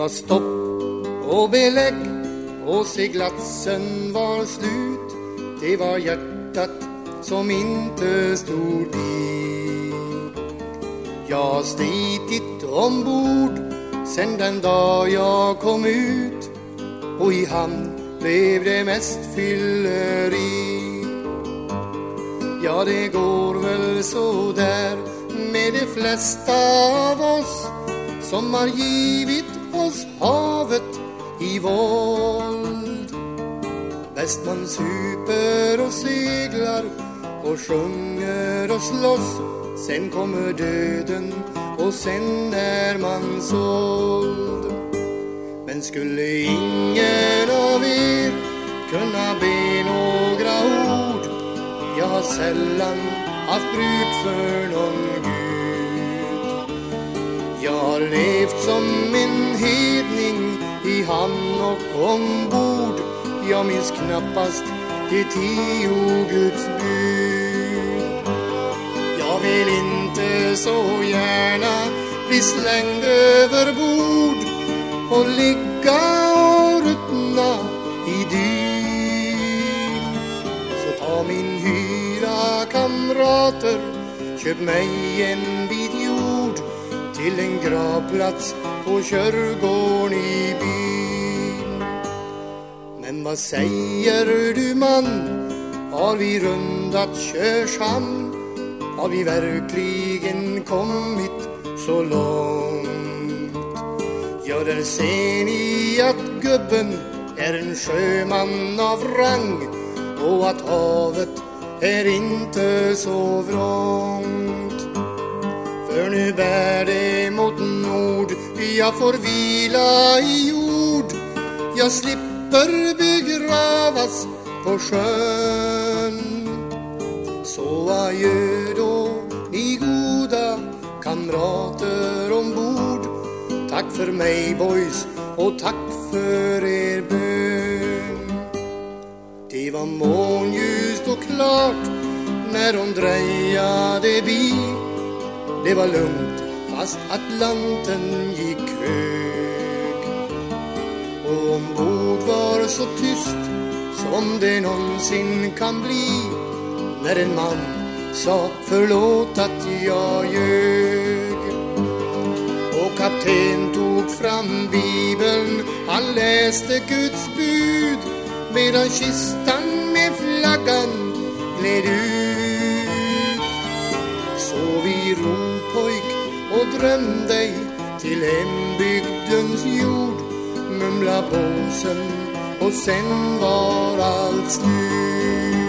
var stopp och belägg och seglatsen var slut. Det var hjärtat som inte stod i. Jag har slitit ombord sen den dag jag kom ut och i hamn blev det mest fylleri. Ja, det går väl så där med de flesta av oss som har givit oss havet i våld. Bäst man super och seglar och sjunger och slåss. Sen kommer döden och sen är man såld. Men skulle ingen av er kunna be några ord? Jag har sällan haft bruk för någon gud. Jag har levt som i hamn och ombord. Jag minns knappast de tio Guds bud. Jag vill inte så gärna bli slängd över bord och ligga och ruttna i dyn Så ta min hyra kamrater, köp mig en till en gravplats på Körgården i byn Men vad säger du man, har vi rundat Körshamn? Har vi verkligen kommit så långt? Ja, där ser ni att gubben är en sjöman av rang och att havet är inte så vrångt. För nu bär det mot nord, jag får vila i jord. Jag slipper begravas på sjön. Så adjö då, ni goda kamrater ombord. Tack för mig boys och tack för er bön. Det var månljust och klart när de drejade bi. Det var lugnt fast Atlanten gick hög. Och ombord var så tyst som det någonsin kan bli när en man sa förlåt att jag ljög. Och kapten tog fram bibeln, han läste Guds bud medan kistan med flaggan gled ut. Dröm dig till hembygdens jord. Mumla båsen och sen var allt slut.